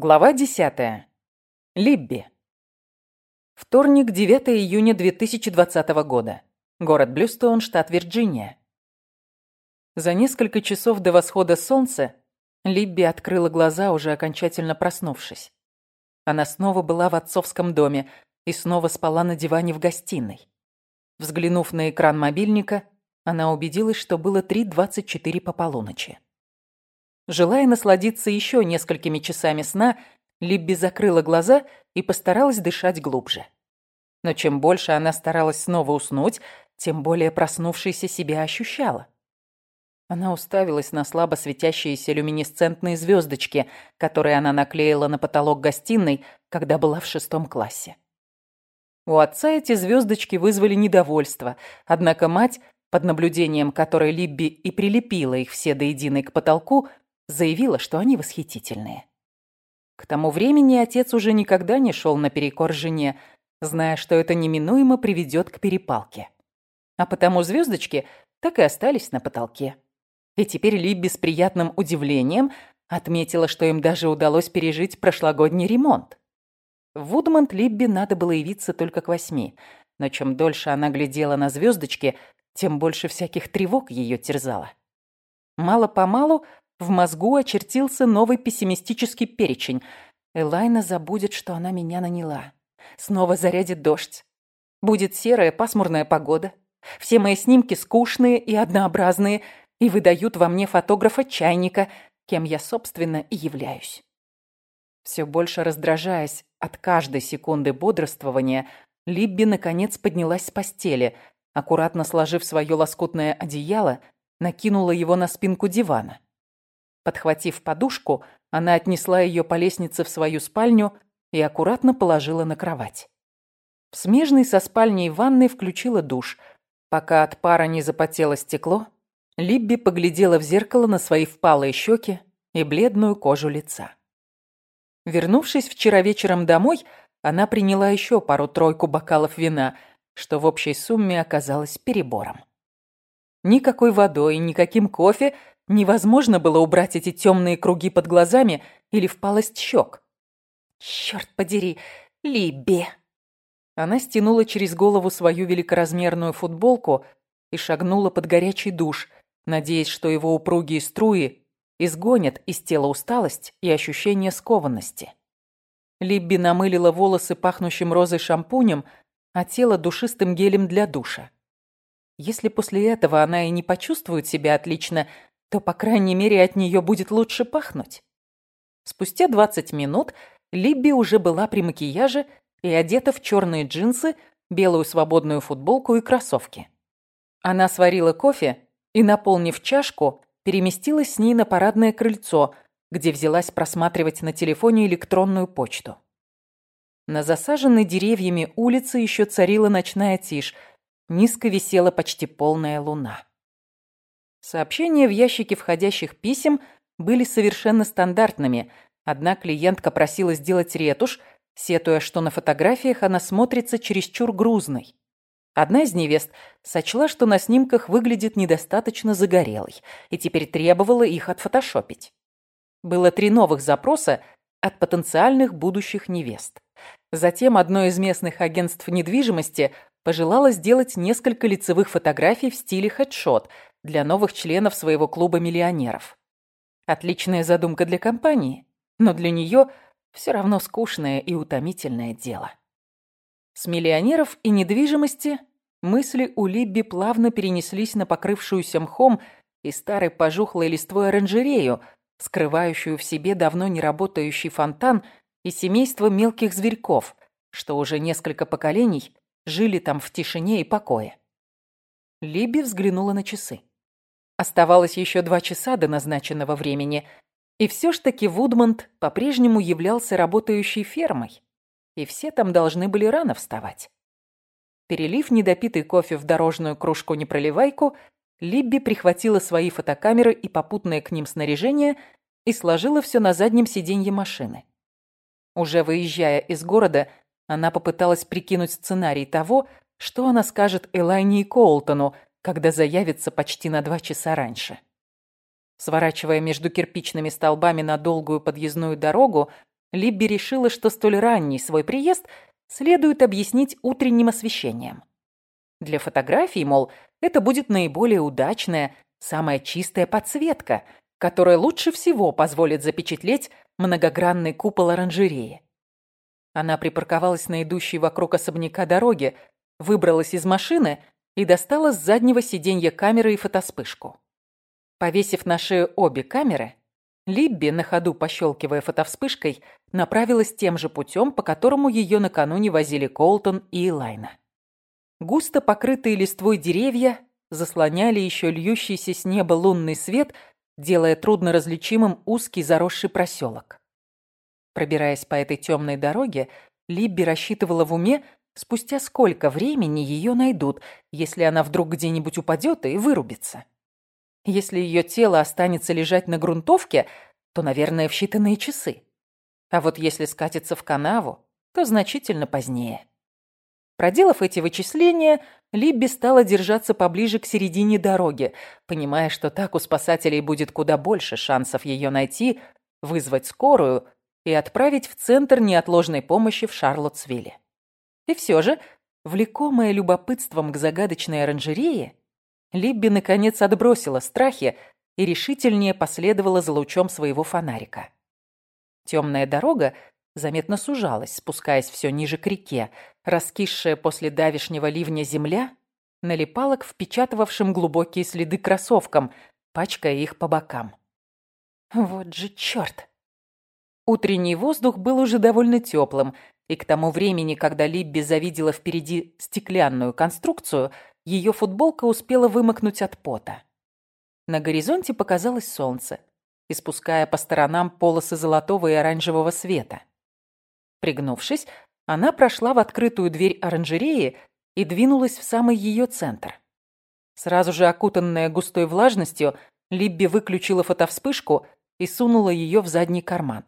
Глава 10. Либби. Вторник, 9 июня 2020 года. Город Блюстоун, штат Вирджиния. За несколько часов до восхода солнца Либби открыла глаза, уже окончательно проснувшись. Она снова была в отцовском доме и снова спала на диване в гостиной. Взглянув на экран мобильника, она убедилась, что было 3.24 по полуночи. Желая насладиться еще несколькими часами сна, Либби закрыла глаза и постаралась дышать глубже. Но чем больше она старалась снова уснуть, тем более проснувшейся себя ощущала. Она уставилась на слабо светящиеся люминесцентные звездочки, которые она наклеила на потолок гостиной, когда была в шестом классе. У отца эти звездочки вызвали недовольство, однако мать, под наблюдением которой Либби и прилепила их все до единой к потолку, заявила, что они восхитительные. К тому времени отец уже никогда не шел наперекор жене, зная, что это неминуемо приведет к перепалке. А потому звездочки так и остались на потолке. И теперь Либби с приятным удивлением отметила, что им даже удалось пережить прошлогодний ремонт. В Вудмонт Либби надо было явиться только к восьми, но чем дольше она глядела на звездочки, тем больше всяких тревог ее терзало. Мало-помалу в мозгу очертился новый пессимистический перечень. Элайна забудет, что она меня наняла. Снова зарядит дождь. Будет серая пасмурная погода. Все мои снимки скучные и однообразные и выдают во мне фотографа-чайника, кем я, собственно, и являюсь. Все больше раздражаясь от каждой секунды бодрствования, Либби наконец поднялась с постели, аккуратно сложив свое лоскутное одеяло, накинула его на спинку дивана. Подхватив подушку, она отнесла ее по лестнице в свою спальню и аккуратно положила на кровать. В смежной со спальней ванной включила душ. Пока от пара не запотело стекло, Либби поглядела в зеркало на свои впалые щеки и бледную кожу лица. Вернувшись вчера вечером домой, она приняла еще пару-тройку бокалов вина, что в общей сумме оказалось перебором. Никакой водой, никаким кофе Невозможно было убрать эти темные круги под глазами или впалость щек. «Черт подери, Либби!» Она стянула через голову свою великоразмерную футболку и шагнула под горячий душ, надеясь, что его упругие струи изгонят из тела усталость и ощущение скованности. Либби намылила волосы пахнущим розой шампунем, а тело душистым гелем для душа. Если после этого она и не почувствует себя отлично, то, по крайней мере, от нее будет лучше пахнуть. Спустя 20 минут Либби уже была при макияже и одета в черные джинсы, белую свободную футболку и кроссовки. Она сварила кофе и, наполнив чашку, переместилась с ней на парадное крыльцо, где взялась просматривать на телефоне электронную почту. На засаженной деревьями улице еще царила ночная тишь, низко висела почти полная луна. Сообщения в ящике входящих писем были совершенно стандартными. Одна клиентка просила сделать ретушь, сетуя, что на фотографиях она смотрится чересчур грузной. Одна из невест сочла, что на снимках выглядит недостаточно загорелой, и теперь требовала их отфотошопить. Было три новых запроса от потенциальных будущих невест. Затем одно из местных агентств недвижимости пожелало сделать несколько лицевых фотографий в стиле хедшот – для новых членов своего клуба миллионеров. Отличная задумка для компании, но для нее все равно скучное и утомительное дело. С миллионеров и недвижимости мысли у Либби плавно перенеслись на покрывшуюся мхом и старой пожухлой листвой оранжерею, скрывающую в себе давно не работающий фонтан и семейство мелких зверьков, что уже несколько поколений жили там в тишине и покое. Либи взглянула на часы. Оставалось еще два часа до назначенного времени, и все ж таки Вудмонт по-прежнему являлся работающей фермой, и все там должны были рано вставать. Перелив недопитый кофе в дорожную кружку-непроливайку, Либби прихватила свои фотокамеры и попутное к ним снаряжение и сложила все на заднем сиденье машины. Уже выезжая из города, она попыталась прикинуть сценарий того, что она скажет Элайне и Коултону, когда заявится почти на два часа раньше. Сворачивая между кирпичными столбами на долгую подъездную дорогу, Либби решила, что столь ранний свой приезд следует объяснить утренним освещением. Для фотографий, мол, это будет наиболее удачная, самая чистая подсветка, которая лучше всего позволит запечатлеть многогранный купол оранжереи. Она припарковалась на идущей вокруг особняка дороге, выбралась из машины и достала с заднего сиденья камеры и фотоспышку. Повесив на шею обе камеры, Либби, на ходу пощелкивая фотовспышкой, направилась тем же путем, по которому ее накануне возили Колтон и Элайна. Густо покрытые листвой деревья заслоняли еще льющийся с неба лунный свет, делая трудно различимым узкий заросший проселок. Пробираясь по этой темной дороге, Либби рассчитывала в уме, спустя сколько времени ее найдут, если она вдруг где-нибудь упадет и вырубится. Если ее тело останется лежать на грунтовке, то, наверное, в считанные часы. А вот если скатится в канаву, то значительно позднее. Проделав эти вычисления, Либби стала держаться поближе к середине дороги, понимая, что так у спасателей будет куда больше шансов ее найти, вызвать скорую и отправить в Центр неотложной помощи в Шарлоттсвилле. И все же, влекомая любопытством к загадочной оранжерее, Либби наконец отбросила страхи и решительнее последовала за лучом своего фонарика. Темная дорога заметно сужалась, спускаясь все ниже к реке. Раскисшая после давишнего ливня земля налипала к впечатывавшим глубокие следы кроссовкам, пачкая их по бокам. Вот же черт! Утренний воздух был уже довольно теплым, и к тому времени, когда Либби завидела впереди стеклянную конструкцию, ее футболка успела вымокнуть от пота. На горизонте показалось солнце, испуская по сторонам полосы золотого и оранжевого света. Пригнувшись, она прошла в открытую дверь оранжереи и двинулась в самый ее центр. Сразу же окутанная густой влажностью, Либби выключила фотовспышку и сунула ее в задний карман.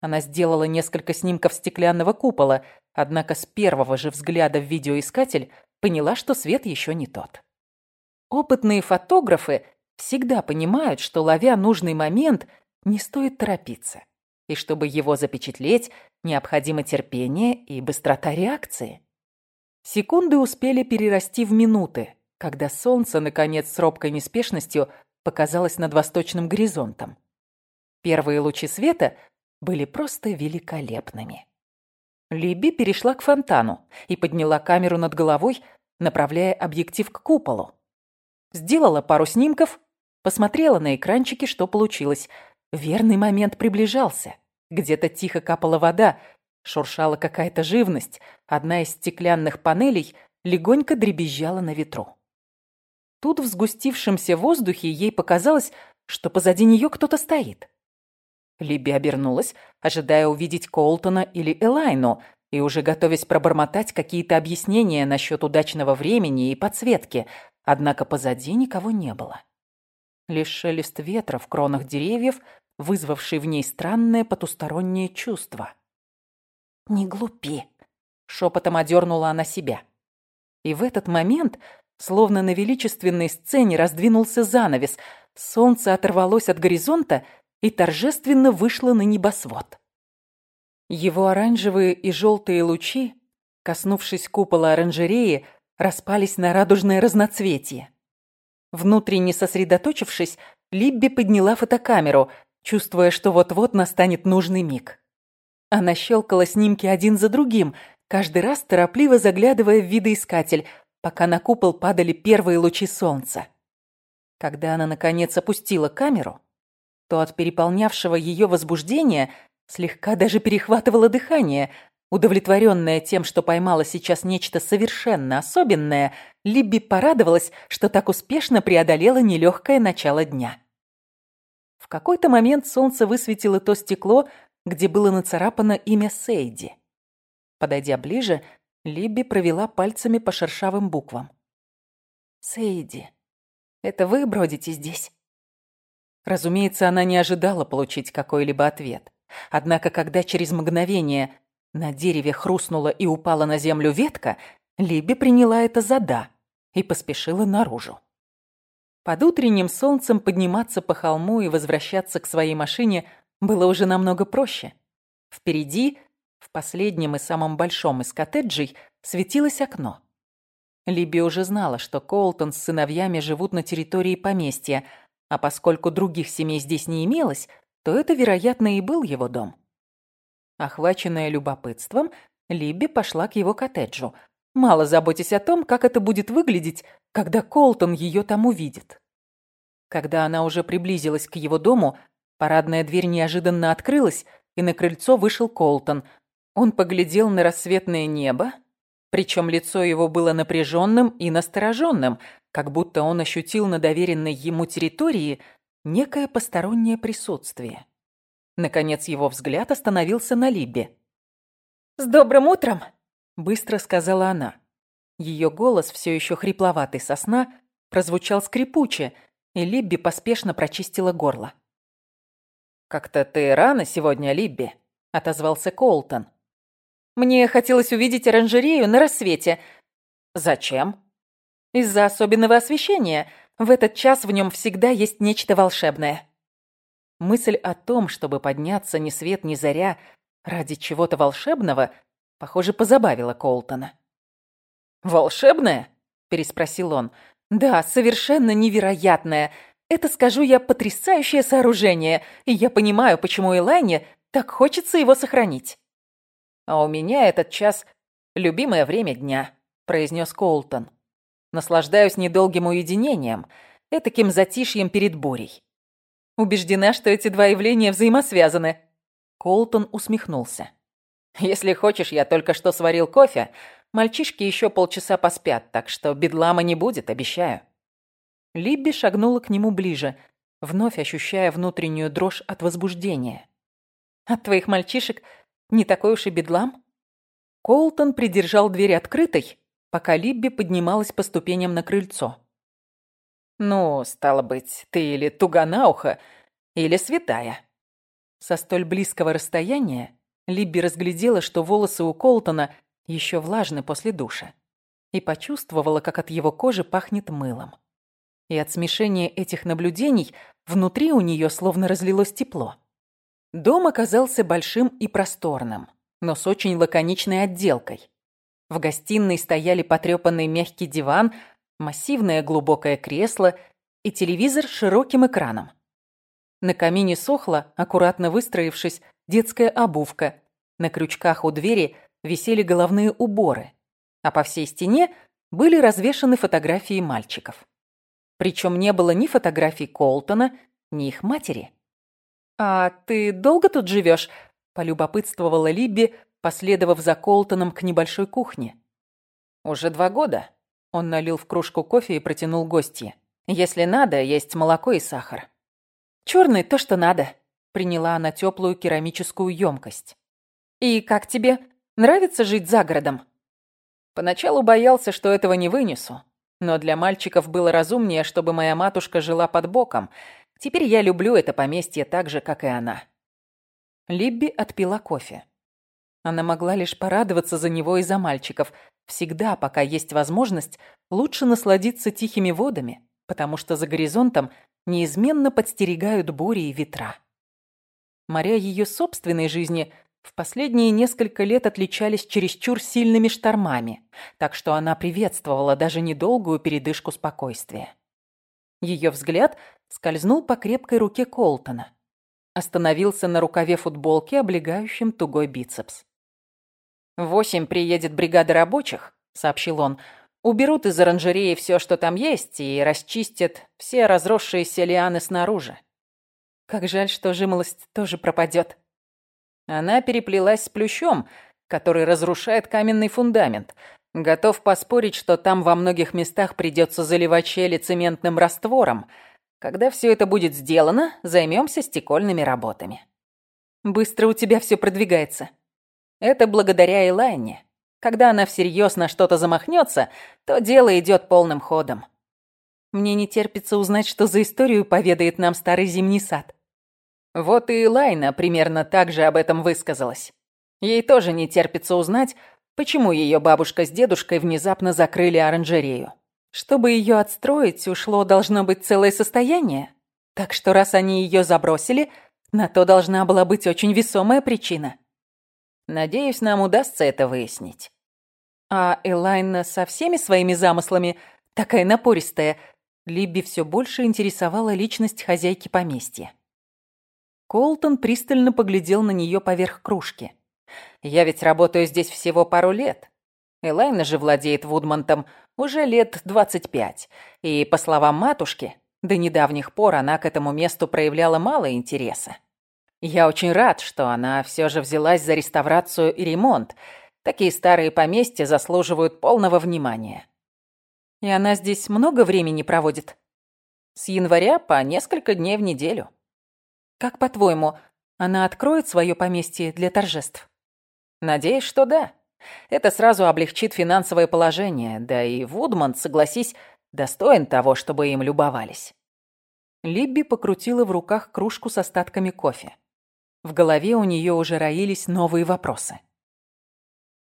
Она сделала несколько снимков стеклянного купола, однако с первого же взгляда в видеоискатель поняла, что свет еще не тот. Опытные фотографы всегда понимают, что, ловя нужный момент, не стоит торопиться. И чтобы его запечатлеть, необходимо терпение и быстрота реакции. Секунды успели перерасти в минуты, когда солнце, наконец, с робкой неспешностью показалось над восточным горизонтом. Первые лучи света были просто великолепными. Либи перешла к фонтану и подняла камеру над головой, направляя объектив к куполу. Сделала пару снимков, посмотрела на экранчике, что получилось. Верный момент приближался. Где-то тихо капала вода, шуршала какая-то живность. Одна из стеклянных панелей легонько дребезжала на ветру. Тут в сгустившемся воздухе ей показалось, что позади нее кто-то стоит. Либи обернулась, ожидая увидеть Колтона или Элайну, и уже готовясь пробормотать какие-то объяснения насчет удачного времени и подсветки, однако позади никого не было. Лишь шелест ветра в кронах деревьев, вызвавший в ней странное потустороннее чувство. «Не глупи», — шепотом одернула она себя. И в этот момент, словно на величественной сцене, раздвинулся занавес, солнце оторвалось от горизонта — и торжественно вышла на небосвод. Его оранжевые и желтые лучи, коснувшись купола оранжереи, распались на радужное разноцветие. Внутренне сосредоточившись, Либби подняла фотокамеру, чувствуя, что вот-вот настанет нужный миг. Она щелкала снимки один за другим, каждый раз торопливо заглядывая в видоискатель, пока на купол падали первые лучи солнца. Когда она, наконец, опустила камеру, то от переполнявшего ее возбуждения слегка даже перехватывало дыхание. Удовлетворенная тем, что поймала сейчас нечто совершенно особенное, Либби порадовалась, что так успешно преодолела нелегкое начало дня. В какой-то момент солнце высветило то стекло, где было нацарапано имя Сейди. Подойдя ближе, Либби провела пальцами по шершавым буквам. «Сейди, это вы бродите здесь?» Разумеется, она не ожидала получить какой-либо ответ. Однако, когда через мгновение на дереве хрустнула и упала на землю ветка, Либи приняла это за «да» и поспешила наружу. Под утренним солнцем подниматься по холму и возвращаться к своей машине было уже намного проще. Впереди, в последнем и самом большом из коттеджей, светилось окно. Либи уже знала, что Коултон с сыновьями живут на территории поместья, а поскольку других семей здесь не имелось, то это, вероятно, и был его дом. Охваченная любопытством, Либби пошла к его коттеджу, мало заботясь о том, как это будет выглядеть, когда Колтон ее там увидит. Когда она уже приблизилась к его дому, парадная дверь неожиданно открылась, и на крыльцо вышел Колтон. Он поглядел на рассветное небо, причем лицо его было напряженным и настороженным, как будто он ощутил на доверенной ему территории некое постороннее присутствие. Наконец его взгляд остановился на Либе. «С добрым утром!» – быстро сказала она. Ее голос, все еще хрипловатый со сна, прозвучал скрипуче, и Либби поспешно прочистила горло. «Как-то ты рано сегодня, Либби», – отозвался Колтон. Мне хотелось увидеть оранжерею на рассвете. Зачем? Из-за особенного освещения. В этот час в нем всегда есть нечто волшебное. Мысль о том, чтобы подняться ни свет ни заря ради чего-то волшебного, похоже, позабавила Колтона. «Волшебное?» – переспросил он. «Да, совершенно невероятное. Это, скажу я, потрясающее сооружение, и я понимаю, почему Элайне так хочется его сохранить». «А у меня этот час — любимое время дня», — произнес Колтон. «Наслаждаюсь недолгим уединением, этаким затишьем перед бурей». «Убеждена, что эти два явления взаимосвязаны». Колтон усмехнулся. «Если хочешь, я только что сварил кофе. Мальчишки еще полчаса поспят, так что бедлама не будет, обещаю». Либби шагнула к нему ближе, вновь ощущая внутреннюю дрожь от возбуждения. «От твоих мальчишек не такой уж и бедлам. Колтон придержал дверь открытой, пока Либби поднималась по ступеням на крыльцо. «Ну, стало быть, ты или туга на ухо, или святая». Со столь близкого расстояния Либби разглядела, что волосы у Колтона еще влажны после душа, и почувствовала, как от его кожи пахнет мылом. И от смешения этих наблюдений внутри у нее словно разлилось тепло. Дом оказался большим и просторным, но с очень лаконичной отделкой. В гостиной стояли потрепанный мягкий диван, массивное глубокое кресло и телевизор с широким экраном. На камине сохла, аккуратно выстроившись, детская обувка. На крючках у двери висели головные уборы, а по всей стене были развешаны фотографии мальчиков. Причем не было ни фотографий Колтона, ни их матери. «А ты долго тут живешь?» – полюбопытствовала Либби, последовав за Колтоном к небольшой кухне. «Уже два года». Он налил в кружку кофе и протянул гостье. «Если надо, есть молоко и сахар». «Чёрный то, что надо», – приняла она теплую керамическую емкость. «И как тебе? Нравится жить за городом?» Поначалу боялся, что этого не вынесу. Но для мальчиков было разумнее, чтобы моя матушка жила под боком, Теперь я люблю это поместье так же, как и она». Либби отпила кофе. Она могла лишь порадоваться за него и за мальчиков. Всегда, пока есть возможность, лучше насладиться тихими водами, потому что за горизонтом неизменно подстерегают бури и ветра. Моря ее собственной жизни в последние несколько лет отличались чересчур сильными штормами, так что она приветствовала даже недолгую передышку спокойствия. Ее взгляд скользнул по крепкой руке Колтона. Остановился на рукаве футболки, облегающем тугой бицепс. «Восемь приедет бригада рабочих», — сообщил он. «Уберут из оранжереи все, что там есть, и расчистят все разросшиеся лианы снаружи». Как жаль, что жимолость тоже пропадет. Она переплелась с плющом, который разрушает каменный фундамент. Готов поспорить, что там во многих местах придется заливать щели цементным раствором. Когда все это будет сделано, займемся стекольными работами. Быстро у тебя все продвигается. Это благодаря Элайне. Когда она всерьез на что-то замахнется, то дело идет полным ходом. Мне не терпится узнать, что за историю поведает нам старый зимний сад. Вот и Элайна примерно так же об этом высказалась. Ей тоже не терпится узнать, Почему ее бабушка с дедушкой внезапно закрыли оранжерею? Чтобы ее отстроить, ушло должно быть целое состояние. Так что раз они ее забросили, на то должна была быть очень весомая причина. Надеюсь, нам удастся это выяснить. А Элайна со всеми своими замыслами такая напористая. Либби все больше интересовала личность хозяйки поместья. Колтон пристально поглядел на нее поверх кружки. «Я ведь работаю здесь всего пару лет. Элайна же владеет Вудмонтом уже лет 25. И, по словам матушки, до недавних пор она к этому месту проявляла мало интереса. Я очень рад, что она все же взялась за реставрацию и ремонт. Такие старые поместья заслуживают полного внимания. И она здесь много времени проводит? С января по несколько дней в неделю. Как по-твоему, она откроет свое поместье для торжеств? Надеюсь, что да. Это сразу облегчит финансовое положение, да и Вудман, согласись, достоин того, чтобы им любовались. Либби покрутила в руках кружку с остатками кофе. В голове у нее уже роились новые вопросы.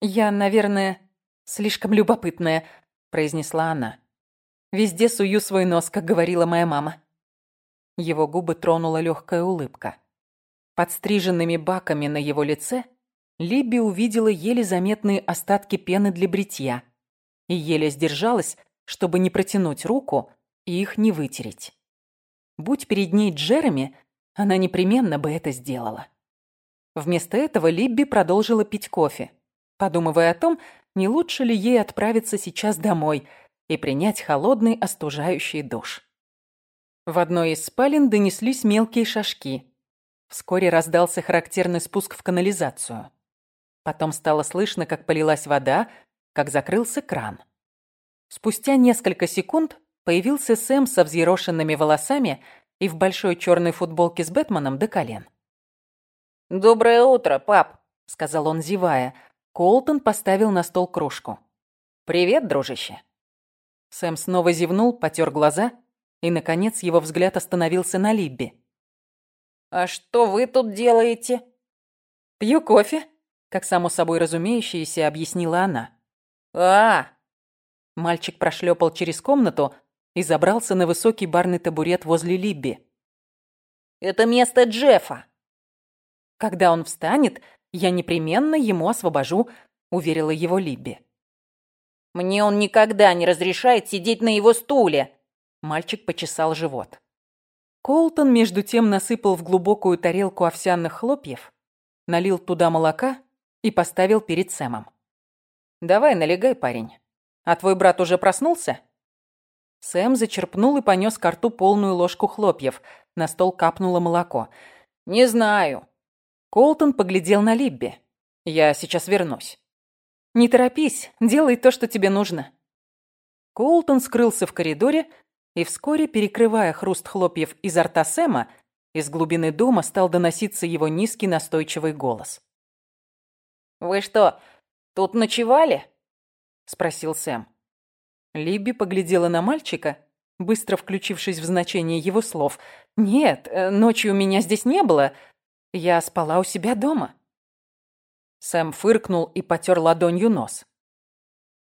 «Я, наверное, слишком любопытная», — произнесла она. «Везде сую свой нос, как говорила моя мама». Его губы тронула легкая улыбка. Под стриженными баками на его лице Либби увидела еле заметные остатки пены для бритья и еле сдержалась, чтобы не протянуть руку и их не вытереть. Будь перед ней Джереми, она непременно бы это сделала. Вместо этого Либби продолжила пить кофе, подумывая о том, не лучше ли ей отправиться сейчас домой и принять холодный остужающий душ. В одной из спален донеслись мелкие шажки. Вскоре раздался характерный спуск в канализацию. Потом стало слышно, как полилась вода, как закрылся кран. Спустя несколько секунд появился Сэм со взъерошенными волосами и в большой черной футболке с Бэтменом до колен. «Доброе утро, пап», — сказал он, зевая. Колтон поставил на стол кружку. «Привет, дружище». Сэм снова зевнул, потер глаза, и, наконец, его взгляд остановился на Либби. «А что вы тут делаете?» «Пью кофе», как само собой разумеющееся объяснила она. «А!» Мальчик прошлепал через комнату, и забрался на высокий барный табурет возле Либби. «Это место Джеффа!» «Когда он встанет, я непременно ему освобожу», — уверила его Либби. «Мне он никогда не разрешает сидеть на его стуле!» Мальчик почесал живот. Колтон между тем насыпал в глубокую тарелку овсяных хлопьев, налил туда молока и поставил перед Сэмом. «Давай, налегай, парень. А твой брат уже проснулся?» Сэм зачерпнул и понес к рту полную ложку хлопьев. На стол капнуло молоко. «Не знаю». Колтон поглядел на Либби. «Я сейчас вернусь». «Не торопись, делай то, что тебе нужно». Колтон скрылся в коридоре, и вскоре, перекрывая хруст хлопьев изо рта Сэма, из глубины дома стал доноситься его низкий настойчивый голос. «Вы что, тут ночевали?» — спросил Сэм. Либби поглядела на мальчика, быстро включившись в значение его слов. «Нет, э, ночью меня здесь не было. Я спала у себя дома». Сэм фыркнул и потер ладонью нос.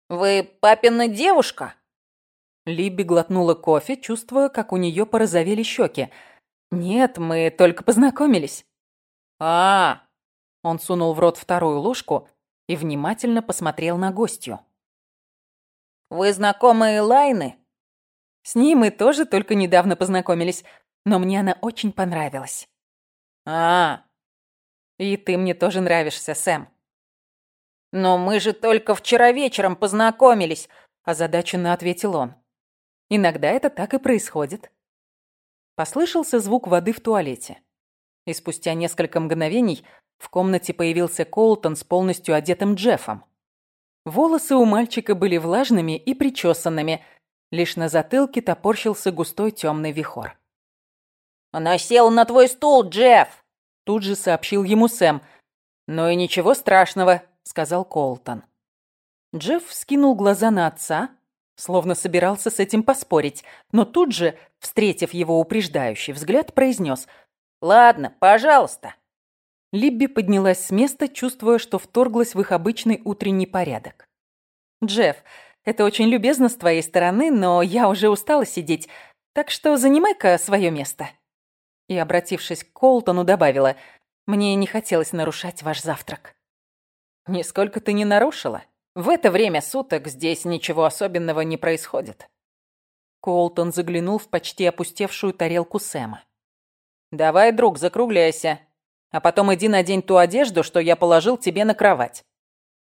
«Вы папина девушка?» Либби глотнула кофе, чувствуя, как у нее порозовели щеки. «Нет, мы только познакомились». «А, Он сунул в рот вторую ложку и внимательно посмотрел на гостью. Вы знакомы Лайны? С ней мы тоже только недавно познакомились, но мне она очень понравилась. А, и ты мне тоже нравишься, Сэм. Но мы же только вчера вечером познакомились, озадаченно ответил он. Иногда это так и происходит. Послышался звук воды в туалете. И спустя несколько мгновений в комнате появился Колтон с полностью одетым Джеффом. Волосы у мальчика были влажными и причесанными. Лишь на затылке топорщился густой темный вихор. «Она села на твой стул, Джефф!» Тут же сообщил ему Сэм. «Ну и ничего страшного», — сказал Колтон. Джефф вскинул глаза на отца, словно собирался с этим поспорить, но тут же, встретив его упреждающий взгляд, произнес «Ладно, пожалуйста». Либби поднялась с места, чувствуя, что вторглась в их обычный утренний порядок. «Джефф, это очень любезно с твоей стороны, но я уже устала сидеть, так что занимай-ка свое место». И, обратившись к Колтону, добавила, «Мне не хотелось нарушать ваш завтрак». Нисколько ты не нарушила. В это время суток здесь ничего особенного не происходит. Колтон заглянул в почти опустевшую тарелку Сэма. «Давай, друг, закругляйся. А потом иди надень ту одежду, что я положил тебе на кровать».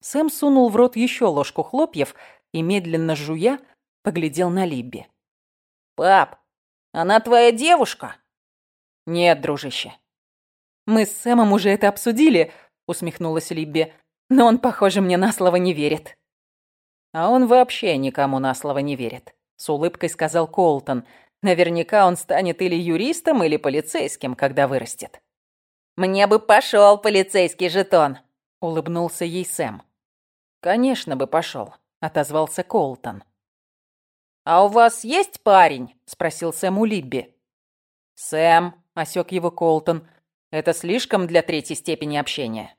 Сэм сунул в рот еще ложку хлопьев и, медленно жуя, поглядел на Либби. «Пап, она твоя девушка?» «Нет, дружище». «Мы с Сэмом уже это обсудили», — усмехнулась Либби. «Но он, похоже, мне на слово не верит». «А он вообще никому на слово не верит», — с улыбкой сказал Колтон. «Наверняка он станет или юристом, или полицейским, когда вырастет». «Мне бы пошел полицейский жетон», — улыбнулся ей Сэм. «Конечно бы пошел», — отозвался Колтон. «А у вас есть парень?» — спросил Сэм у Либби. «Сэм», — осек его Колтон, — «это слишком для третьей степени общения».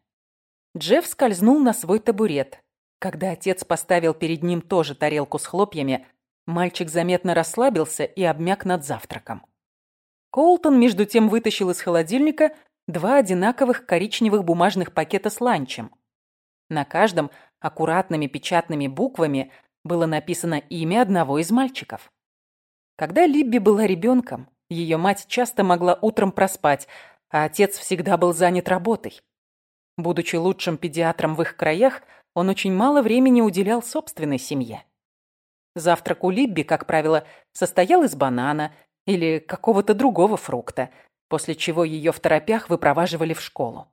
Джефф скользнул на свой табурет. Когда отец поставил перед ним тоже тарелку с хлопьями, мальчик заметно расслабился и обмяк над завтраком. Колтон между тем вытащил из холодильника два одинаковых коричневых бумажных пакета с ланчем. На каждом аккуратными печатными буквами было написано имя одного из мальчиков. Когда Либби была ребенком, ее мать часто могла утром проспать, а отец всегда был занят работой. Будучи лучшим педиатром в их краях, он очень мало времени уделял собственной семье. Завтрак у Либби, как правило, состоял из банана или какого-то другого фрукта, после чего ее в торопях выпроваживали в школу.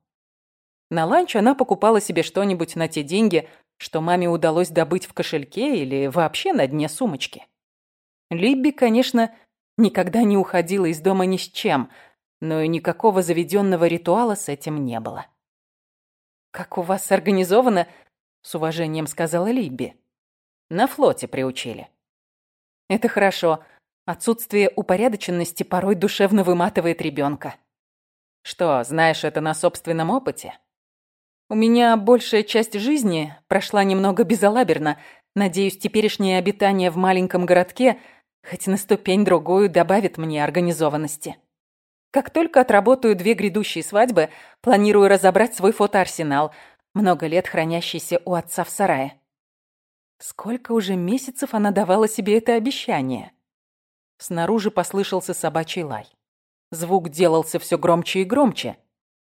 На ланч она покупала себе что-нибудь на те деньги, что маме удалось добыть в кошельке или вообще на дне сумочки. Либби, конечно, никогда не уходила из дома ни с чем, но и никакого заведенного ритуала с этим не было. «Как у вас организовано?» — с уважением сказала Либби. «На флоте приучили». «Это хорошо. Отсутствие упорядоченности порой душевно выматывает ребенка. «Что, знаешь это на собственном опыте?» У меня большая часть жизни прошла немного безалаберно. Надеюсь, теперешнее обитание в маленьком городке хоть на ступень-другую добавит мне организованности. Как только отработаю две грядущие свадьбы, планирую разобрать свой фотоарсенал, много лет хранящийся у отца в сарае. Сколько уже месяцев она давала себе это обещание? Снаружи послышался собачий лай. Звук делался все громче и громче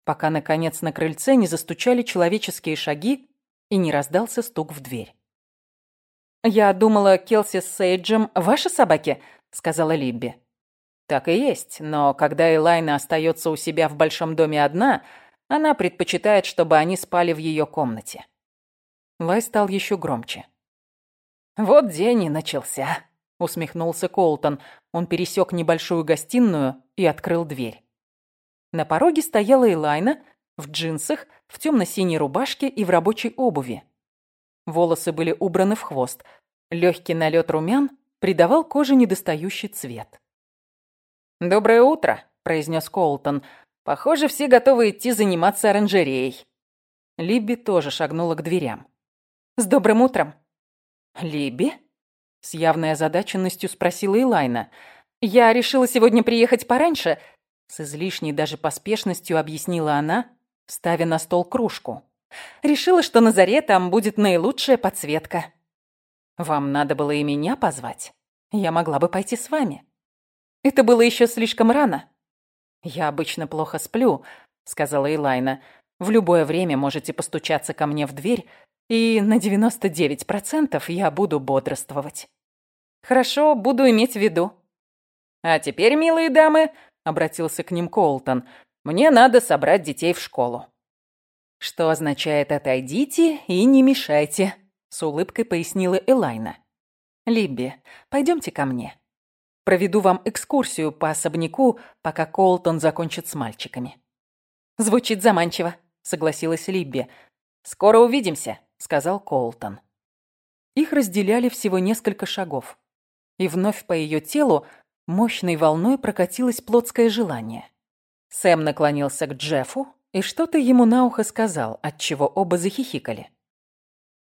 пока, наконец, на крыльце не застучали человеческие шаги и не раздался стук в дверь. «Я думала, Келси с Сейджем ваши собаки», — сказала Либби. «Так и есть, но когда Элайна остается у себя в большом доме одна, она предпочитает, чтобы они спали в ее комнате». Лай стал еще громче. «Вот день и начался», — усмехнулся Колтон. Он пересек небольшую гостиную и открыл дверь. На пороге стояла Элайна в джинсах, в темно-синей рубашке и в рабочей обуви. Волосы были убраны в хвост. Легкий налет румян придавал коже недостающий цвет. «Доброе утро», — произнес Колтон. «Похоже, все готовы идти заниматься оранжереей». Либби тоже шагнула к дверям. «С добрым утром!» «Либби?» — с явной озадаченностью спросила Элайна. «Я решила сегодня приехать пораньше, с излишней даже поспешностью объяснила она, ставя на стол кружку. Решила, что на заре там будет наилучшая подсветка. Вам надо было и меня позвать. Я могла бы пойти с вами. Это было еще слишком рано. Я обычно плохо сплю, сказала Элайна. В любое время можете постучаться ко мне в дверь, и на 99% я буду бодрствовать. Хорошо, буду иметь в виду. А теперь, милые дамы, обратился к ним Колтон. «Мне надо собрать детей в школу». «Что означает «отойдите и не мешайте», — с улыбкой пояснила Элайна. «Либби, пойдемте ко мне. Проведу вам экскурсию по особняку, пока Колтон закончит с мальчиками». «Звучит заманчиво», — согласилась Либби. «Скоро увидимся», — сказал Колтон. Их разделяли всего несколько шагов. И вновь по ее телу Мощной волной прокатилось плотское желание. Сэм наклонился к Джеффу и что-то ему на ухо сказал, отчего оба захихикали.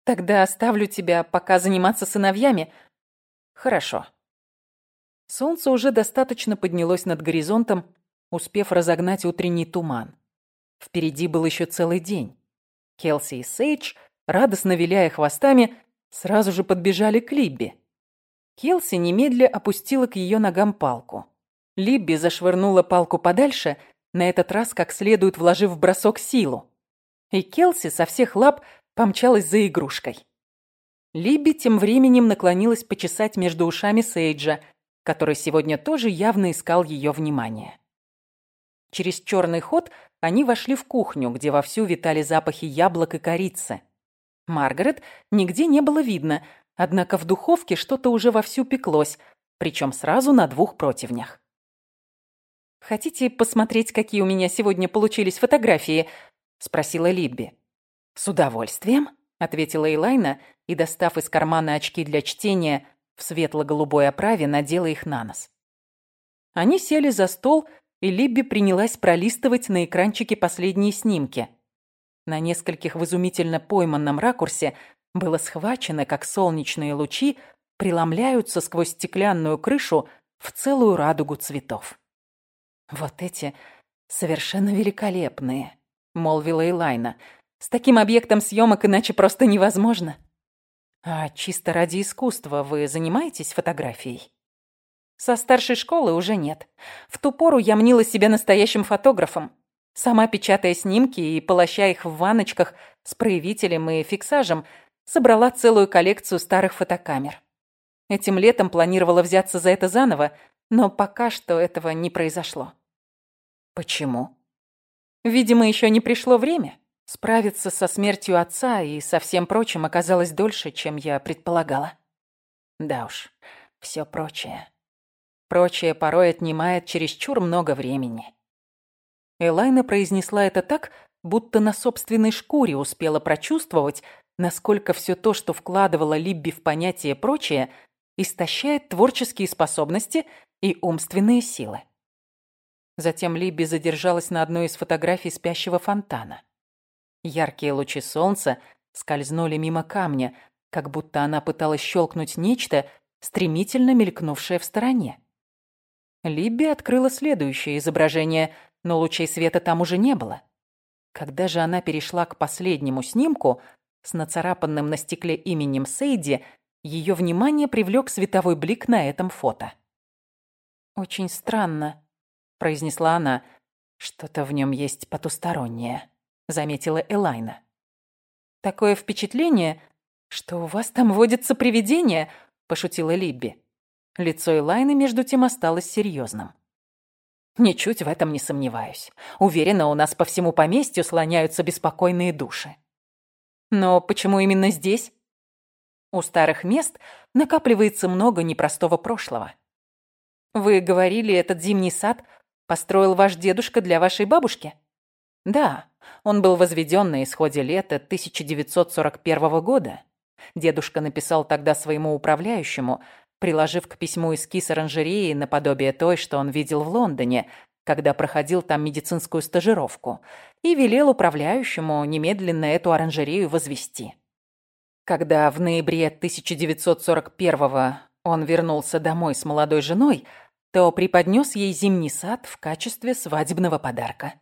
«Тогда оставлю тебя пока заниматься сыновьями». «Хорошо». Солнце уже достаточно поднялось над горизонтом, успев разогнать утренний туман. Впереди был еще целый день. Келси и Сейдж, радостно виляя хвостами, сразу же подбежали к Либби. Келси немедля опустила к ее ногам палку. Либби зашвырнула палку подальше, на этот раз как следует вложив в бросок силу. И Келси со всех лап помчалась за игрушкой. Либби тем временем наклонилась почесать между ушами Сейджа, который сегодня тоже явно искал ее внимание. Через черный ход они вошли в кухню, где вовсю витали запахи яблок и корицы. Маргарет нигде не было видно, однако в духовке что-то уже вовсю пеклось, причем сразу на двух противнях. «Хотите посмотреть, какие у меня сегодня получились фотографии?» — спросила Либби. «С удовольствием», — ответила Элайна и, достав из кармана очки для чтения, в светло-голубой оправе надела их на нос. Они сели за стол, и Либби принялась пролистывать на экранчике последние снимки. На нескольких в изумительно пойманном ракурсе было схвачено, как солнечные лучи преломляются сквозь стеклянную крышу в целую радугу цветов. «Вот эти совершенно великолепные», — молвила Элайна. «С таким объектом съемок иначе просто невозможно». «А чисто ради искусства вы занимаетесь фотографией?» «Со старшей школы уже нет. В ту пору я мнила себя настоящим фотографом, сама печатая снимки и полоща их в ванночках с проявителем и фиксажем, собрала целую коллекцию старых фотокамер. Этим летом планировала взяться за это заново, но пока что этого не произошло. Почему? Видимо, еще не пришло время. Справиться со смертью отца и со всем прочим оказалось дольше, чем я предполагала. Да уж, все прочее. Прочее порой отнимает чересчур много времени. Элайна произнесла это так, будто на собственной шкуре успела прочувствовать, насколько все то, что вкладывала Либби в понятие «прочее», истощает творческие способности и умственные силы. Затем Либби задержалась на одной из фотографий спящего фонтана. Яркие лучи солнца скользнули мимо камня, как будто она пыталась щелкнуть нечто, стремительно мелькнувшее в стороне. Либби открыла следующее изображение, но лучей света там уже не было. Когда же она перешла к последнему снимку с нацарапанным на стекле именем Сейди, ее внимание привлек световой блик на этом фото. «Очень странно», — произнесла она. «Что-то в нем есть потустороннее» заметила Элайна. «Такое впечатление, что у вас там водится привидение», – пошутила Либби. Лицо Элайны между тем осталось серьезным. «Ничуть в этом не сомневаюсь. Уверена, у нас по всему поместью слоняются беспокойные души». «Но почему именно здесь?» У старых мест накапливается много непростого прошлого. Вы говорили, этот зимний сад построил ваш дедушка для вашей бабушки? Да, он был возведен на исходе лета 1941 года. Дедушка написал тогда своему управляющему, приложив к письму эскиз оранжереи наподобие той, что он видел в Лондоне, когда проходил там медицинскую стажировку, и велел управляющему немедленно эту оранжерею возвести. Когда в ноябре 1941 он вернулся домой с молодой женой, то преподнес ей зимний сад в качестве свадебного подарка.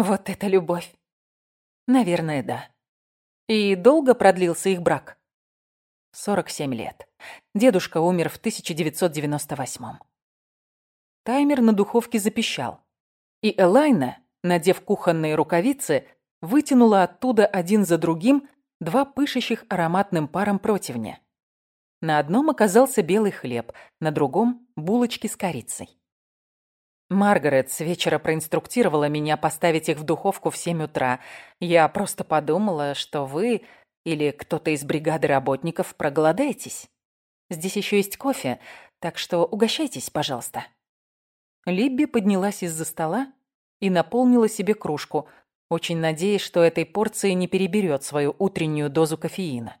Вот это любовь. Наверное, да. И долго продлился их брак? 47 лет. Дедушка умер в 1998. Таймер на духовке запищал. И Элайна, надев кухонные рукавицы, вытянула оттуда один за другим два пышущих ароматным паром противня. На одном оказался белый хлеб, на другом – булочки с корицей. Маргарет с вечера проинструктировала меня поставить их в духовку в семь утра. Я просто подумала, что вы или кто-то из бригады работников проголодаетесь. Здесь еще есть кофе, так что угощайтесь, пожалуйста». Либби поднялась из-за стола и наполнила себе кружку, очень надеясь, что этой порции не переберет свою утреннюю дозу кофеина.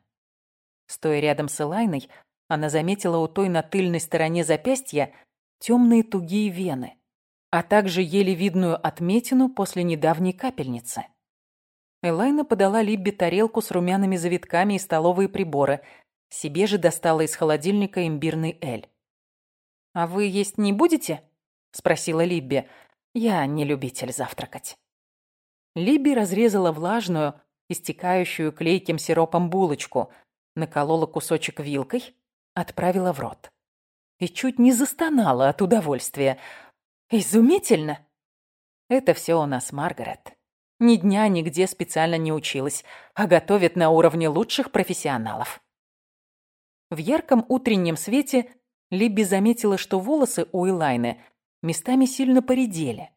Стоя рядом с Элайной, она заметила у той на тыльной стороне запястья темные тугие вены а также еле видную отметину после недавней капельницы. Элайна подала Либби тарелку с румяными завитками и столовые приборы. Себе же достала из холодильника имбирный эль. «А вы есть не будете?» – спросила Либби. «Я не любитель завтракать». Либби разрезала влажную, истекающую клейким сиропом булочку, наколола кусочек вилкой, отправила в рот. И чуть не застонала от удовольствия. «Изумительно!» Это все у нас Маргарет. Ни дня нигде специально не училась, а готовит на уровне лучших профессионалов. В ярком утреннем свете Либби заметила, что волосы у Элайны местами сильно поредели.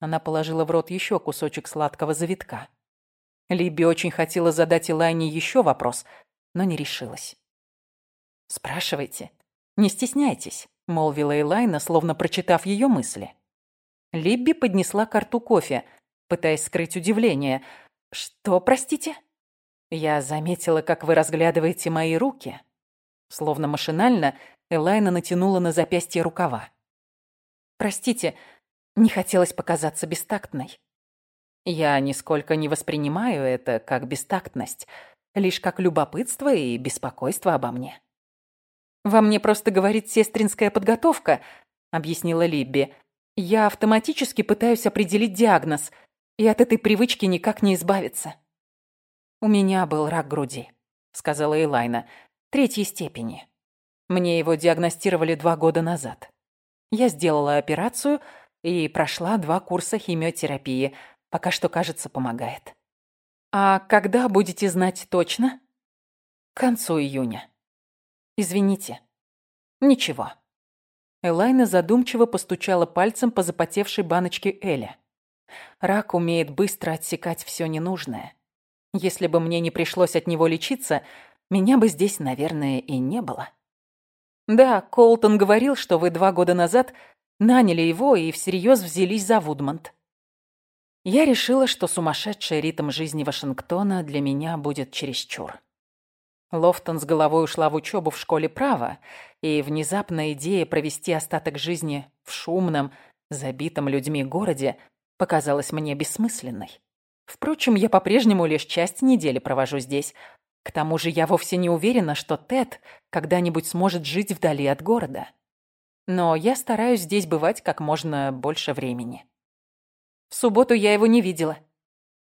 Она положила в рот еще кусочек сладкого завитка. Либби очень хотела задать Элайне еще вопрос, но не решилась. «Спрашивайте. Не стесняйтесь», — молвила Элайна, словно прочитав ее мысли. Либби поднесла карту кофе — пытаясь скрыть удивление. «Что, простите?» «Я заметила, как вы разглядываете мои руки». Словно машинально, Элайна натянула на запястье рукава. «Простите, не хотелось показаться бестактной. Я нисколько не воспринимаю это как бестактность, лишь как любопытство и беспокойство обо мне». «Во мне просто говорит сестринская подготовка», — объяснила Либби. «Я автоматически пытаюсь определить диагноз — и от этой привычки никак не избавиться. «У меня был рак груди», — сказала Элайна, — «третьей степени. Мне его диагностировали два года назад. Я сделала операцию и прошла два курса химиотерапии. Пока что, кажется, помогает». «А когда будете знать точно?» «К концу июня». «Извините». «Ничего». Элайна задумчиво постучала пальцем по запотевшей баночке Эля. Рак умеет быстро отсекать все ненужное. Если бы мне не пришлось от него лечиться, меня бы здесь, наверное, и не было. Да, Колтон говорил, что вы два года назад наняли его и всерьез взялись за Вудмонт. Я решила, что сумасшедший ритм жизни Вашингтона для меня будет чересчур. Лофтон с головой ушла в учебу в школе права, и внезапная идея провести остаток жизни в шумном, забитом людьми городе показалась мне бессмысленной. Впрочем, я по-прежнему лишь часть недели провожу здесь. К тому же я вовсе не уверена, что Тед когда-нибудь сможет жить вдали от города. Но я стараюсь здесь бывать как можно больше времени. В субботу я его не видела.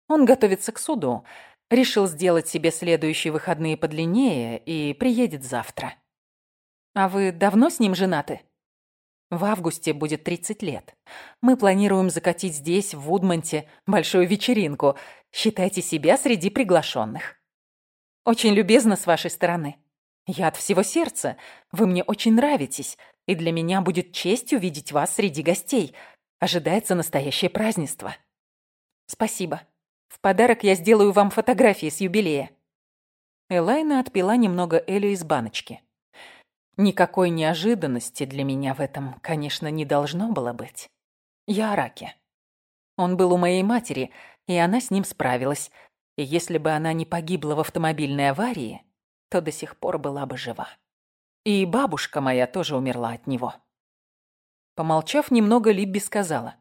Он готовится к суду. Решил сделать себе следующие выходные подлиннее и приедет завтра. А вы давно с ним женаты? В августе будет 30 лет. Мы планируем закатить здесь, в Вудмонте, большую вечеринку. Считайте себя среди приглашенных. Очень любезно с вашей стороны. Я от всего сердца. Вы мне очень нравитесь, и для меня будет честь увидеть вас среди гостей. Ожидается настоящее празднество. Спасибо. В подарок я сделаю вам фотографии с юбилея. Элайна отпила немного Элю из баночки. Никакой неожиданности для меня в этом, конечно, не должно было быть. Я о. Он был у моей матери, и она с ним справилась. И если бы она не погибла в автомобильной аварии, то до сих пор была бы жива. И бабушка моя тоже умерла от него. Помолчав немного, Либби сказала.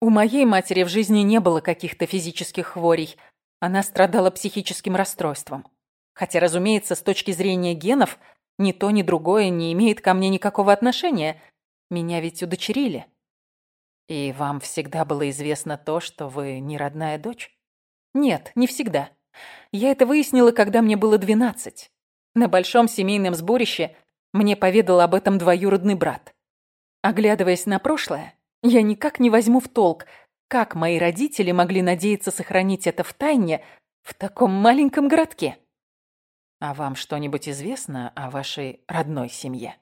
У моей матери в жизни не было каких-то физических хворей. Она страдала психическим расстройством. Хотя, разумеется, с точки зрения генов – ни то, ни другое не имеет ко мне никакого отношения. Меня ведь удочерили. И вам всегда было известно то, что вы не родная дочь? Нет, не всегда. Я это выяснила, когда мне было двенадцать. На большом семейном сборище мне поведал об этом двоюродный брат. Оглядываясь на прошлое, я никак не возьму в толк, как мои родители могли надеяться сохранить это в тайне в таком маленьком городке. А вам что-нибудь известно о вашей родной семье?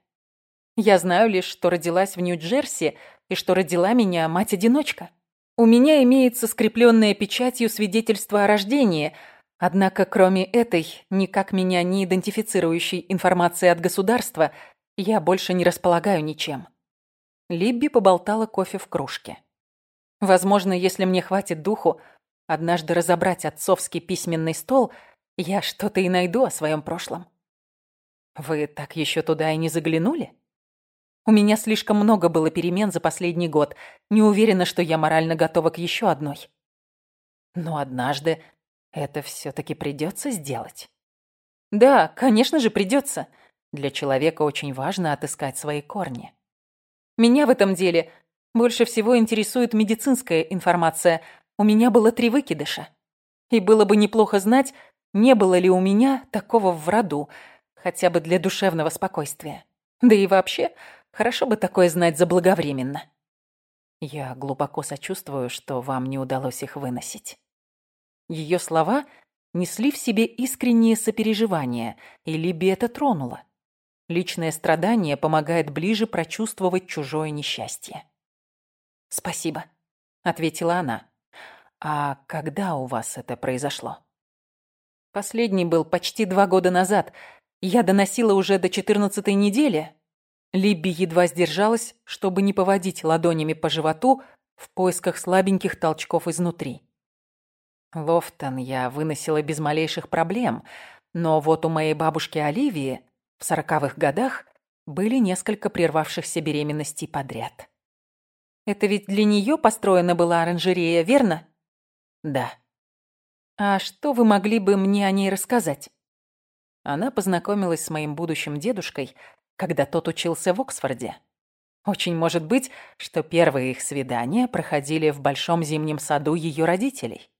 Я знаю лишь, что родилась в Нью-Джерси и что родила меня мать-одиночка. У меня имеется скрепленное печатью свидетельство о рождении, однако кроме этой, никак меня не идентифицирующей информации от государства, я больше не располагаю ничем. Либби поболтала кофе в кружке. Возможно, если мне хватит духу однажды разобрать отцовский письменный стол – я что-то и найду о своем прошлом. Вы так еще туда и не заглянули? У меня слишком много было перемен за последний год. Не уверена, что я морально готова к еще одной. Но однажды это все-таки придется сделать. Да, конечно же, придется. Для человека очень важно отыскать свои корни. Меня в этом деле больше всего интересует медицинская информация. У меня было три выкидыша. И было бы неплохо знать, не было ли у меня такого в роду, хотя бы для душевного спокойствия. Да и вообще, хорошо бы такое знать заблаговременно. Я глубоко сочувствую, что вам не удалось их выносить. Ее слова несли в себе искреннее сопереживание, и Либи это тронуло. Личное страдание помогает ближе прочувствовать чужое несчастье. «Спасибо», — ответила она. «А когда у вас это произошло?» Последний был почти два года назад. Я доносила уже до четырнадцатой недели. Либби едва сдержалась, чтобы не поводить ладонями по животу в поисках слабеньких толчков изнутри. Лофтон я выносила без малейших проблем, но вот у моей бабушки Оливии в сороковых годах были несколько прервавшихся беременностей подряд. Это ведь для нее построена была оранжерея, верно? Да. А что вы могли бы мне о ней рассказать? Она познакомилась с моим будущим дедушкой, когда тот учился в Оксфорде. Очень может быть, что первые их свидания проходили в большом зимнем саду ее родителей.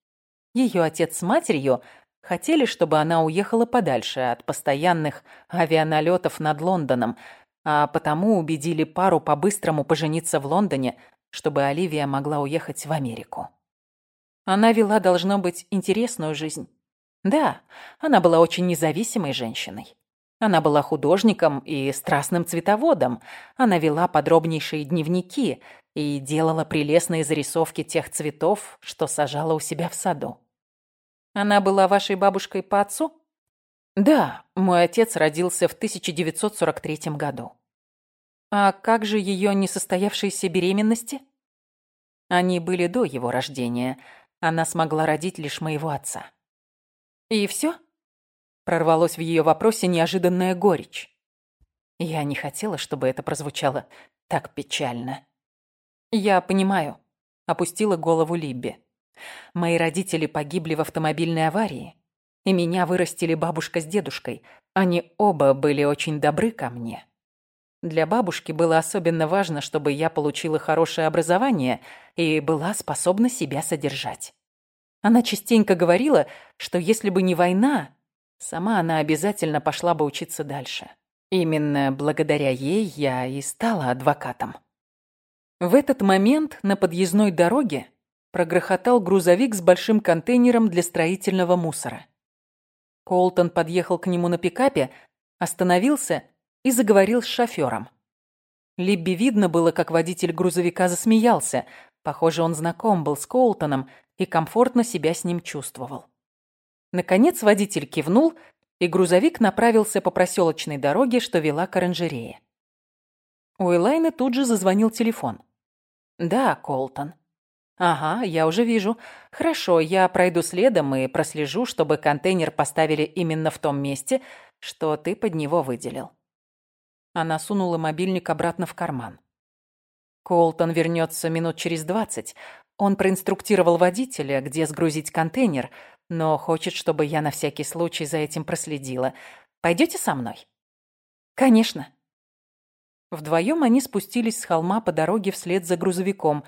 Ее отец с матерью хотели, чтобы она уехала подальше от постоянных авианалетов над Лондоном, а потому убедили пару по-быстрому пожениться в Лондоне, чтобы Оливия могла уехать в Америку. Она вела, должно быть, интересную жизнь. Да, она была очень независимой женщиной. Она была художником и страстным цветоводом. Она вела подробнейшие дневники и делала прелестные зарисовки тех цветов, что сажала у себя в саду. Она была вашей бабушкой по отцу? Да, мой отец родился в 1943 году. А как же ее несостоявшиеся беременности? Они были до его рождения. Она смогла родить лишь моего отца. И все? Прорвалось в ее вопросе неожиданная горечь. Я не хотела, чтобы это прозвучало так печально. Я понимаю, опустила голову Либби. Мои родители погибли в автомобильной аварии, и меня вырастили бабушка с дедушкой. Они оба были очень добры ко мне. Для бабушки было особенно важно, чтобы я получила хорошее образование и была способна себя содержать. Она частенько говорила, что если бы не война, сама она обязательно пошла бы учиться дальше. Именно благодаря ей я и стала адвокатом. В этот момент на подъездной дороге прогрохотал грузовик с большим контейнером для строительного мусора. Колтон подъехал к нему на пикапе, остановился и заговорил с шофёром. Либби видно было, как водитель грузовика засмеялся. Похоже, он знаком был с Колтоном и комфортно себя с ним чувствовал. Наконец водитель кивнул, и грузовик направился по проселочной дороге, что вела к оранжерее. У Элайны тут же зазвонил телефон. «Да, Колтон». «Ага, я уже вижу. Хорошо, я пройду следом и прослежу, чтобы контейнер поставили именно в том месте, что ты под него выделил». Она сунула мобильник обратно в карман. Колтон вернется минут через двадцать. Он проинструктировал водителя, где сгрузить контейнер, но хочет, чтобы я на всякий случай за этим проследила. Пойдете со мной? Конечно. Вдвоем они спустились с холма по дороге вслед за грузовиком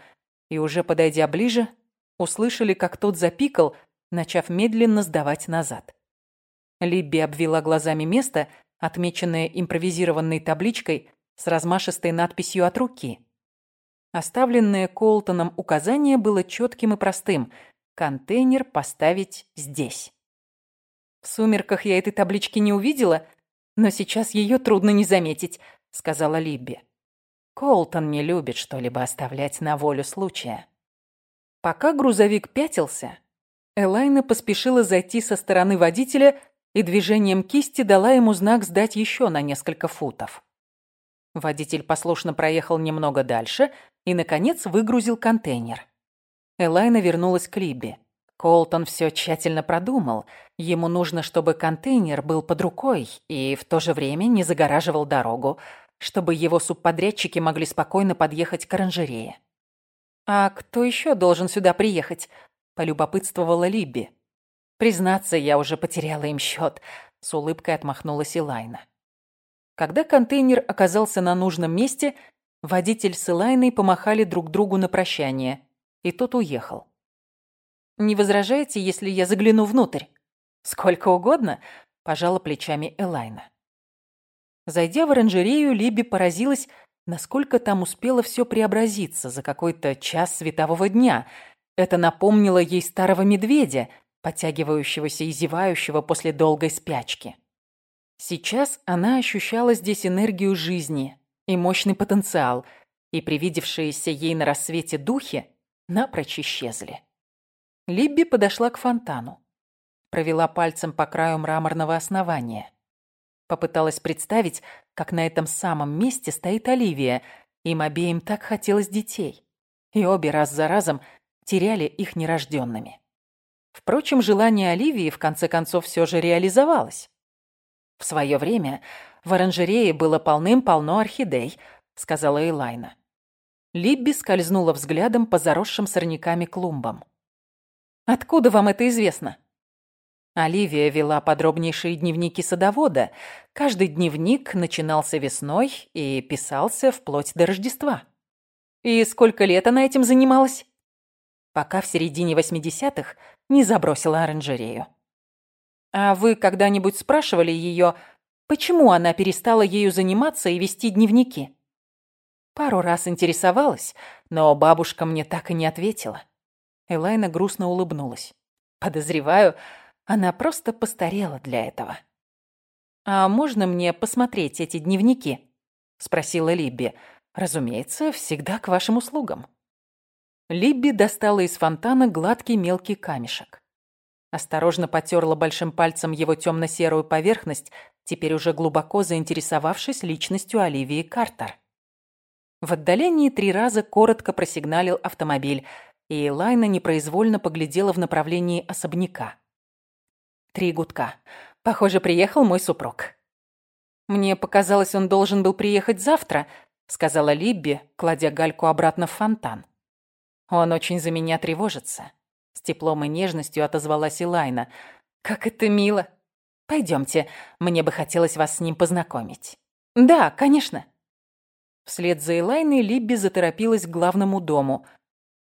и, уже подойдя ближе, услышали, как тот запикал, начав медленно сдавать назад. Либби обвела глазами место, отмеченное импровизированной табличкой с размашистой надписью от руки. Оставленное Колтоном указание было четким и простым – контейнер поставить здесь. В сумерках я этой таблички не увидела, но сейчас ее трудно не заметить, сказала Либби. Колтон не любит что-либо оставлять на волю случая. Пока грузовик пятился, Элайна поспешила зайти со стороны водителя и движением кисти дала ему знак сдать еще на несколько футов. Водитель послушно проехал немного дальше и, наконец, выгрузил контейнер. Элайна вернулась к Либби. Колтон все тщательно продумал. Ему нужно, чтобы контейнер был под рукой и в то же время не загораживал дорогу, чтобы его субподрядчики могли спокойно подъехать к оранжерее. «А кто еще должен сюда приехать?» – полюбопытствовала Либби. Признаться, я уже потеряла им счет. С улыбкой отмахнулась Илайна. Когда контейнер оказался на нужном месте, водитель с Илайной помахали друг другу на прощание, и тот уехал. «Не возражаете, если я загляну внутрь?» «Сколько угодно», — пожала плечами Элайна. Зайдя в оранжерею, Либи поразилась, насколько там успело все преобразиться за какой-то час светового дня. Это напомнило ей старого медведя, подтягивающегося и зевающего после долгой спячки. Сейчас она ощущала здесь энергию жизни и мощный потенциал, и привидевшиеся ей на рассвете духи напрочь исчезли. Либби подошла к фонтану. Провела пальцем по краю мраморного основания. Попыталась представить, как на этом самом месте стоит Оливия. Им обеим так хотелось детей. И обе раз за разом теряли их нерожденными. Впрочем, желание Оливии в конце концов все же реализовалось. В свое время в оранжерее было полным-полно орхидей, сказала Элайна. Либби скользнула взглядом по заросшим сорняками клумбам. «Откуда вам это известно?» Оливия вела подробнейшие дневники садовода. Каждый дневник начинался весной и писался вплоть до Рождества. И сколько лет она этим занималась? Пока в середине 80-х не забросила оранжерею. А вы когда-нибудь спрашивали ее, почему она перестала ею заниматься и вести дневники? Пару раз интересовалась, но бабушка мне так и не ответила. Элайна грустно улыбнулась. Подозреваю, она просто постарела для этого. «А можно мне посмотреть эти дневники?» — спросила Либби. «Разумеется, всегда к вашим услугам». Либби достала из фонтана гладкий мелкий камешек. Осторожно потерла большим пальцем его темно-серую поверхность, теперь уже глубоко заинтересовавшись личностью Оливии Картер. В отдалении три раза коротко просигналил автомобиль, и Лайна непроизвольно поглядела в направлении особняка. Три гудка. Похоже, приехал мой супруг. Мне показалось, он должен был приехать завтра, сказала Либби, кладя гальку обратно в фонтан. Он очень за меня тревожится. С теплом и нежностью отозвалась Илайна. Как это мило. Пойдемте, мне бы хотелось вас с ним познакомить. Да, конечно. Вслед за Элайной Либби заторопилась к главному дому.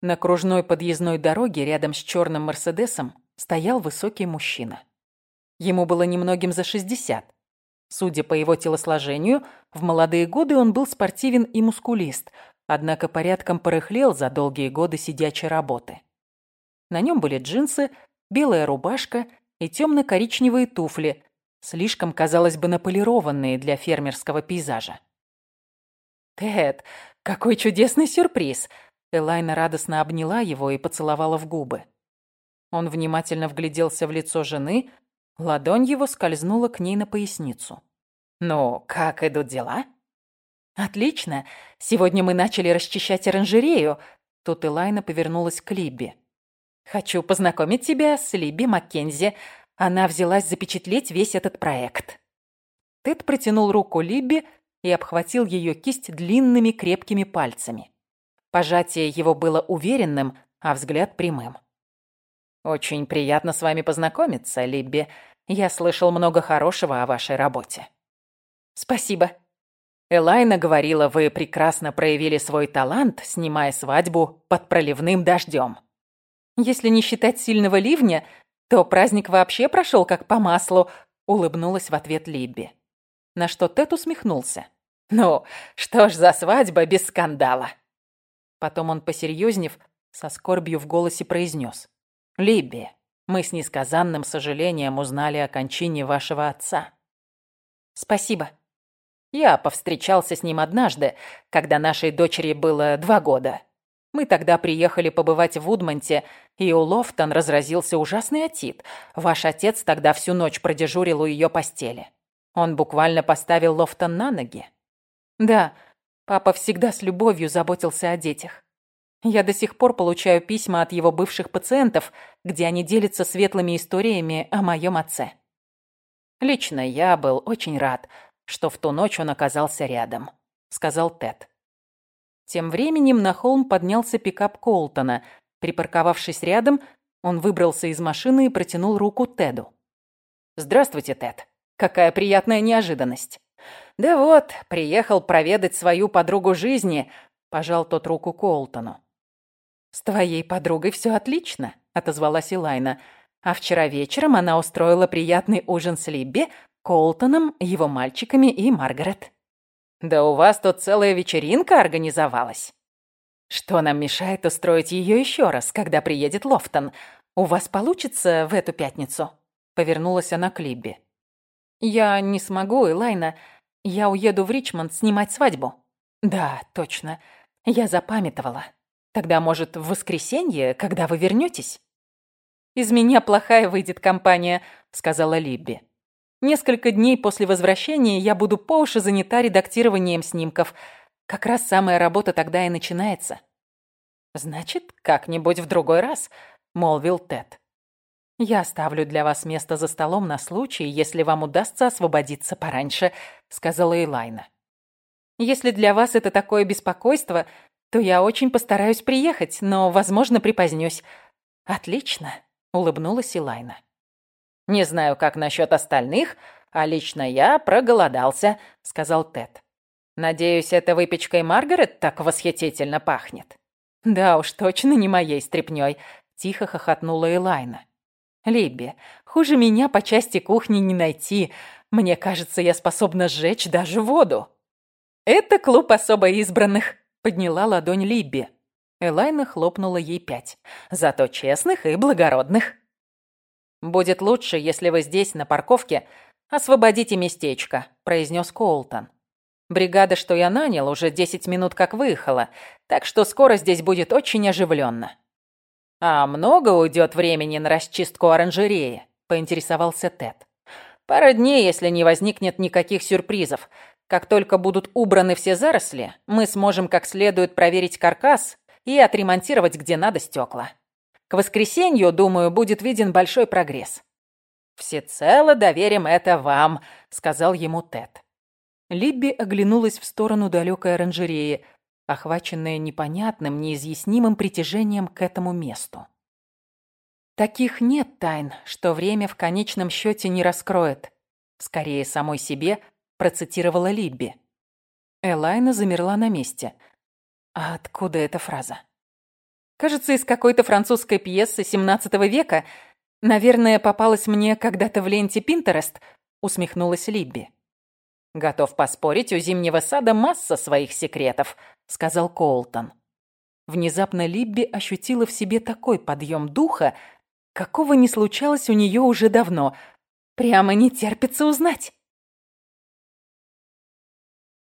На кружной подъездной дороге рядом с черным Мерседесом стоял высокий мужчина. Ему было немногим за 60. Судя по его телосложению, в молодые годы он был спортивен и мускулист, однако порядком порыхлел за долгие годы сидячей работы. На нем были джинсы, белая рубашка и темно-коричневые туфли, слишком, казалось бы, наполированные для фермерского пейзажа. «Тед, какой чудесный сюрприз!» Элайна радостно обняла его и поцеловала в губы. Он внимательно вгляделся в лицо жены, Ладонь его скользнула к ней на поясницу. «Ну, как идут дела?» «Отлично. Сегодня мы начали расчищать оранжерею». Тут Элайна повернулась к Либби. «Хочу познакомить тебя с Либби Маккензи. Она взялась запечатлеть весь этот проект». Тед протянул руку Либби и обхватил ее кисть длинными крепкими пальцами. Пожатие его было уверенным, а взгляд прямым. «Очень приятно с вами познакомиться, Либби. Я слышал много хорошего о вашей работе». «Спасибо». Элайна говорила, вы прекрасно проявили свой талант, снимая свадьбу под проливным дождем. Если не считать сильного ливня, то праздник вообще прошел как по маслу, улыбнулась в ответ Либби. На что Тед усмехнулся. «Ну, что ж за свадьба без скандала?» Потом он, посерьезнев, со скорбью в голосе произнес. «Либби, мы с несказанным сожалением узнали о кончине вашего отца». «Спасибо». Я повстречался с ним однажды, когда нашей дочери было два года. Мы тогда приехали побывать в Вудмонте, и у Лофтон разразился ужасный отит. Ваш отец тогда всю ночь продежурил у ее постели. Он буквально поставил Лофтон на ноги. Да, папа всегда с любовью заботился о детях. Я до сих пор получаю письма от его бывших пациентов, где они делятся светлыми историями о моем отце. Лично я был очень рад, что в ту ночь он оказался рядом, сказал Тед. Тем временем на холм поднялся пикап Колтона. Припарковавшись рядом, он выбрался из машины и протянул руку Теду. «Здравствуйте, Тед. Какая приятная неожиданность». «Да вот, приехал проведать свою подругу жизни», – пожал тот руку Колтону. «С твоей подругой все отлично», — отозвалась Илайна. «А вчера вечером она устроила приятный ужин с Либби, Колтоном, его мальчиками и Маргарет». «Да у вас тут целая вечеринка организовалась». «Что нам мешает устроить ее еще раз, когда приедет Лофтон? У вас получится в эту пятницу?» Повернулась она к Либби. «Я не смогу, Элайна. Я уеду в Ричмонд снимать свадьбу». «Да, точно. Я запамятовала. Тогда, может, в воскресенье, когда вы вернетесь?» «Из меня плохая выйдет компания», — сказала Либби. «Несколько дней после возвращения я буду по уши занята редактированием снимков. Как раз самая работа тогда и начинается». «Значит, как-нибудь в другой раз», — молвил Тед. «Я оставлю для вас место за столом на случай, если вам удастся освободиться пораньше», — сказала Элайна. «Если для вас это такое беспокойство, то я очень постараюсь приехать, но, возможно, припозднюсь». «Отлично», — улыбнулась Элайна. «Не знаю, как насчет остальных, а лично я проголодался», — сказал Тед. «Надеюсь, эта выпечкой Маргарет так восхитительно пахнет». «Да уж, точно не моей стряпнёй», — тихо хохотнула Элайна. Либби, хуже меня по части кухни не найти. Мне кажется, я способна сжечь даже воду. Это клуб особо избранных, подняла ладонь Либби. Элайна хлопнула ей пять. Зато честных и благородных. «Будет лучше, если вы здесь, на парковке, освободите местечко», – произнес Коултон. «Бригада, что я нанял, уже десять минут как выехала, так что скоро здесь будет очень оживленно. «А много уйдет времени на расчистку оранжереи?» – поинтересовался Тед. «Пара дней, если не возникнет никаких сюрпризов. Как только будут убраны все заросли, мы сможем как следует проверить каркас и отремонтировать где надо стекла. К воскресенью, думаю, будет виден большой прогресс». «Всецело доверим это вам», – сказал ему Тед. Либби оглянулась в сторону далекой оранжереи – охваченная непонятным, неизъяснимым притяжением к этому месту. Таких нет тайн, что время в конечном счете не раскроет. Скорее самой себе процитировала Либби. Элайна замерла на месте. А откуда эта фраза? Кажется, из какой-то французской пьесы 17 века. Наверное, попалась мне когда-то в ленте Пинтерест, усмехнулась Либби. Готов поспорить, у Зимнего сада масса своих секретов, сказал Коултон. Внезапно Либби ощутила в себе такой подъем духа, какого не случалось у нее уже давно. Прямо не терпится узнать.